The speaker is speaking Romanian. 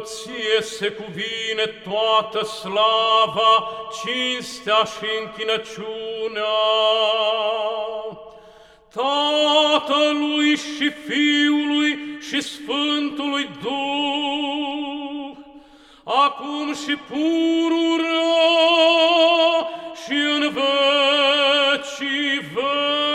ție se cuvine toată slava, cinstea și închinăciunea. Tatălui și Fiului și Sfântului Duh, acum și pururea și în vecii veci.